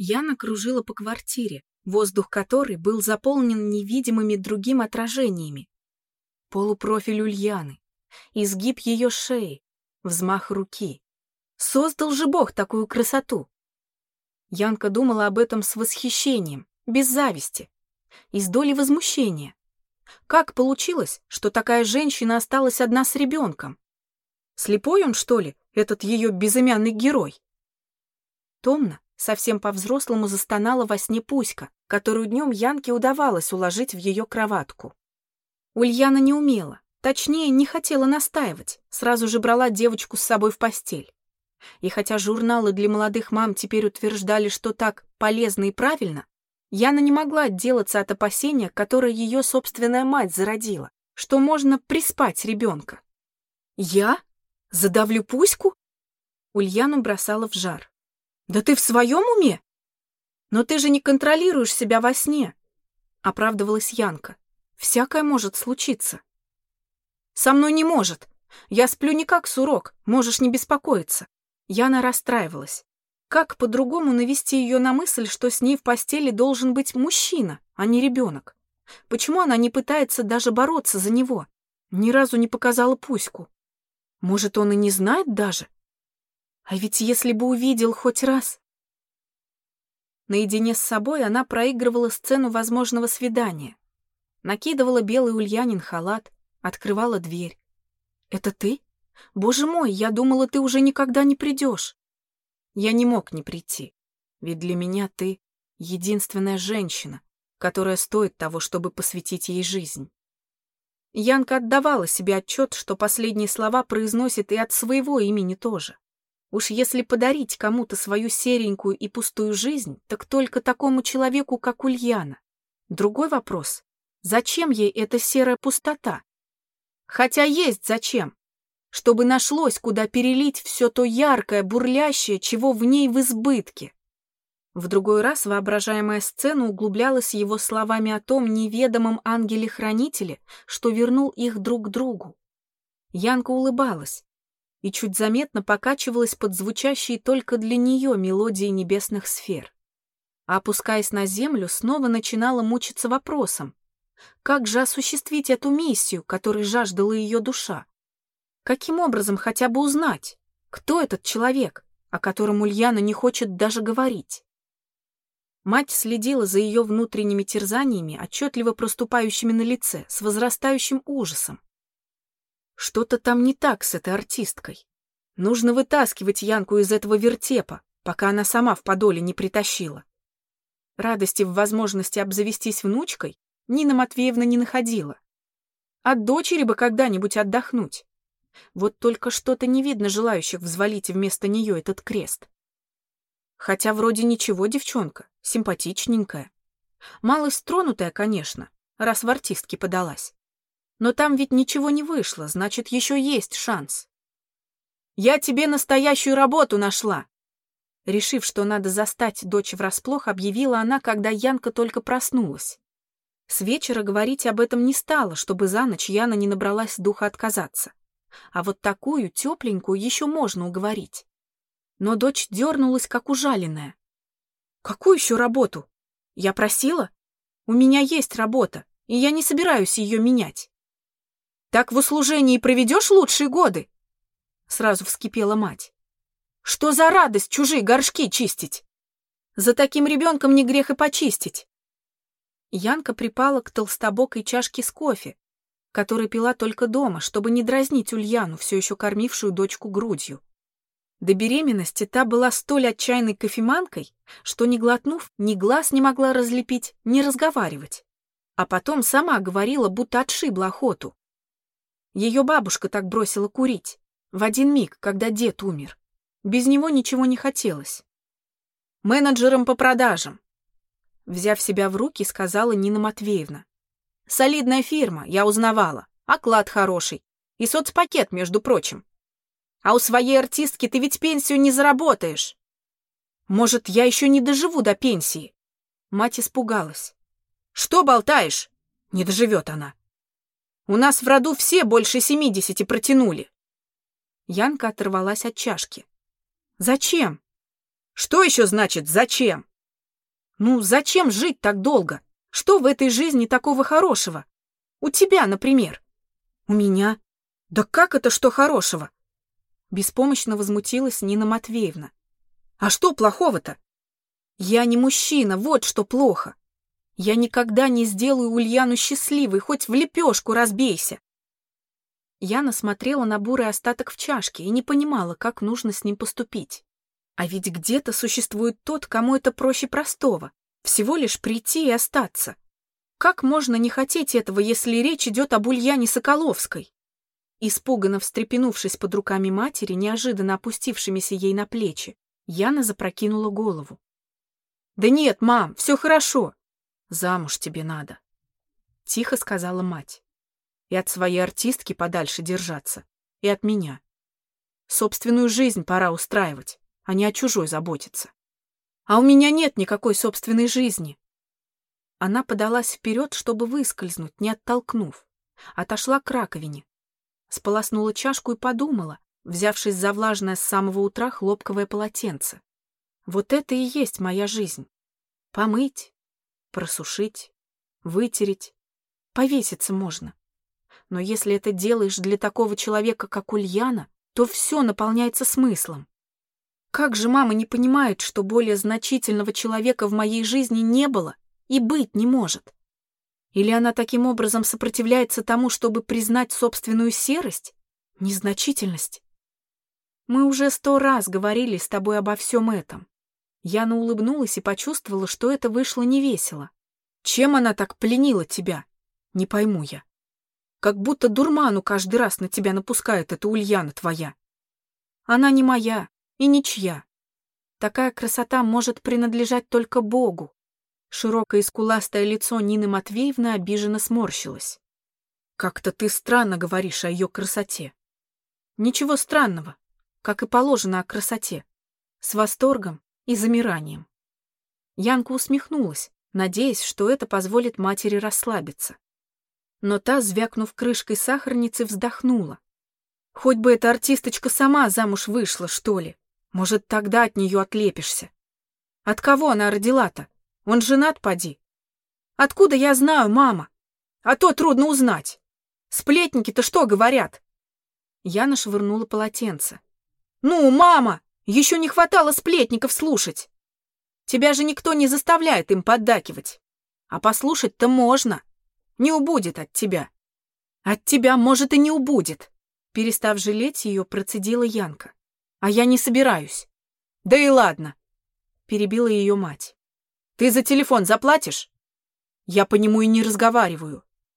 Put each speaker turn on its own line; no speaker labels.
Яна кружила по квартире, воздух которой был заполнен невидимыми другим отражениями. Полупрофиль Ульяны, изгиб ее шеи, взмах руки. Создал же Бог такую красоту. Янка думала об этом с восхищением, без зависти, и с долей возмущения. Как получилось, что такая женщина осталась одна с ребенком? Слепой он, что ли, этот ее безымянный герой? Томно, совсем по-взрослому застонала во сне Пуська, которую днем Янке удавалось уложить в ее кроватку. Ульяна не умела, точнее, не хотела настаивать, сразу же брала девочку с собой в постель. И хотя журналы для молодых мам теперь утверждали, что так полезно и правильно, Яна не могла отделаться от опасения, которое ее собственная мать зародила, что можно приспать ребенка. «Я? Задавлю Пуську?» Ульяну бросала в жар. «Да ты в своем уме?» «Но ты же не контролируешь себя во сне», — оправдывалась Янка. «Всякое может случиться». «Со мной не может. Я сплю не как сурок, можешь не беспокоиться». Яна расстраивалась. Как по-другому навести ее на мысль, что с ней в постели должен быть мужчина, а не ребенок? Почему она не пытается даже бороться за него? Ни разу не показала Пуську. Может, он и не знает даже? А ведь если бы увидел хоть раз... Наедине с собой она проигрывала сцену возможного свидания. Накидывала белый ульянин халат, открывала дверь. «Это ты? Боже мой, я думала, ты уже никогда не придешь. Я не мог не прийти, ведь для меня ты — единственная женщина, которая стоит того, чтобы посвятить ей жизнь. Янка отдавала себе отчет, что последние слова произносит и от своего имени тоже. Уж если подарить кому-то свою серенькую и пустую жизнь, так только такому человеку, как Ульяна. Другой вопрос — зачем ей эта серая пустота? Хотя есть зачем чтобы нашлось, куда перелить все то яркое, бурлящее, чего в ней в избытке. В другой раз воображаемая сцена углублялась его словами о том неведомом ангеле-хранителе, что вернул их друг к другу. Янка улыбалась и чуть заметно покачивалась под звучащие только для нее мелодии небесных сфер. А опускаясь на землю, снова начинала мучиться вопросом, как же осуществить эту миссию, которой жаждала ее душа? Каким образом хотя бы узнать, кто этот человек, о котором Ульяна не хочет даже говорить? Мать следила за ее внутренними терзаниями, отчетливо проступающими на лице, с возрастающим ужасом. Что-то там не так с этой артисткой. Нужно вытаскивать Янку из этого вертепа, пока она сама в подоле не притащила. Радости в возможности обзавестись внучкой Нина Матвеевна не находила. От дочери бы когда-нибудь отдохнуть. Вот только что-то не видно желающих взвалить вместо нее этот крест. Хотя вроде ничего девчонка, симпатичненькая. Малость тронутая, конечно, раз в артистке подалась. Но там ведь ничего не вышло, значит, еще есть шанс. «Я тебе настоящую работу нашла!» Решив, что надо застать дочь врасплох, объявила она, когда Янка только проснулась. С вечера говорить об этом не стала, чтобы за ночь Яна не набралась духа отказаться. А вот такую тепленькую еще можно уговорить. Но дочь дернулась, как ужаленная. «Какую еще работу? Я просила? У меня есть работа, и я не собираюсь ее менять». «Так в услужении проведешь лучшие годы?» Сразу вскипела мать. «Что за радость чужие горшки чистить? За таким ребенком не грех и почистить». Янка припала к толстобокой чашке с кофе, который пила только дома, чтобы не дразнить Ульяну, все еще кормившую дочку грудью. До беременности та была столь отчаянной кофеманкой, что, не глотнув, ни глаз не могла разлепить, ни разговаривать. А потом сама говорила, будто отшибла охоту. Ее бабушка так бросила курить, в один миг, когда дед умер. Без него ничего не хотелось. Менеджером по продажам. Взяв себя в руки, сказала Нина Матвеевна. Солидная фирма, я узнавала. Оклад хороший. И соцпакет, между прочим. А у своей артистки ты ведь пенсию не заработаешь. Может, я еще не доживу до пенсии? Мать испугалась. Что болтаешь? Не доживет она. У нас в роду все больше семидесяти протянули. Янка оторвалась от чашки. Зачем? Что еще значит «зачем»? Ну, зачем жить так долго? Что в этой жизни такого хорошего? У тебя, например. У меня? Да как это что хорошего? Беспомощно возмутилась Нина Матвеевна. А что плохого-то? Я не мужчина, вот что плохо. Я никогда не сделаю Ульяну счастливой, хоть в лепешку разбейся. Яна смотрела на бурый остаток в чашке и не понимала, как нужно с ним поступить. А ведь где-то существует тот, кому это проще простого. Всего лишь прийти и остаться. Как можно не хотеть этого, если речь идет об Ульяне Соколовской? Испуганно встрепенувшись под руками матери, неожиданно опустившимися ей на плечи, Яна запрокинула голову. «Да нет, мам, все хорошо. Замуж тебе надо», — тихо сказала мать. «И от своей артистки подальше держаться, и от меня. Собственную жизнь пора устраивать, а не о чужой заботиться. А у меня нет никакой собственной жизни». Она подалась вперед, чтобы выскользнуть, не оттолкнув. Отошла к раковине. Сполоснула чашку и подумала, взявшись за влажное с самого утра хлопковое полотенце. Вот это и есть моя жизнь. Помыть, просушить, вытереть. Повеситься можно. Но если это делаешь для такого человека, как Ульяна, то все наполняется смыслом. Как же мама не понимает, что более значительного человека в моей жизни не было и быть не может? Или она таким образом сопротивляется тому, чтобы признать собственную серость, незначительность? Мы уже сто раз говорили с тобой обо всем этом. Яна улыбнулась и почувствовала, что это вышло невесело. Чем она так пленила тебя? Не пойму я. Как будто дурману каждый раз на тебя напускает эта Ульяна твоя. Она не моя и ничья. Такая красота может принадлежать только Богу. Широкое и скуластое лицо Нины Матвеевны обиженно сморщилось. Как-то ты странно говоришь о ее красоте. Ничего странного, как и положено о красоте. С восторгом и замиранием. Янка усмехнулась, надеясь, что это позволит матери расслабиться. Но та, звякнув крышкой сахарницы, вздохнула. Хоть бы эта артисточка сама замуж вышла, что ли. Может, тогда от нее отлепишься. От кого она родила-то? Он женат, поди. Откуда я знаю, мама? А то трудно узнать. Сплетники-то что говорят? Яна швырнула полотенце. Ну, мама! Еще не хватало сплетников слушать. Тебя же никто не заставляет им поддакивать. А послушать-то можно. Не убудет от тебя. От тебя, может, и не убудет. Перестав жалеть ее, процедила Янка. А я не собираюсь. Да и ладно. Перебила ее мать. Ты за телефон заплатишь? Я по нему и не разговариваю.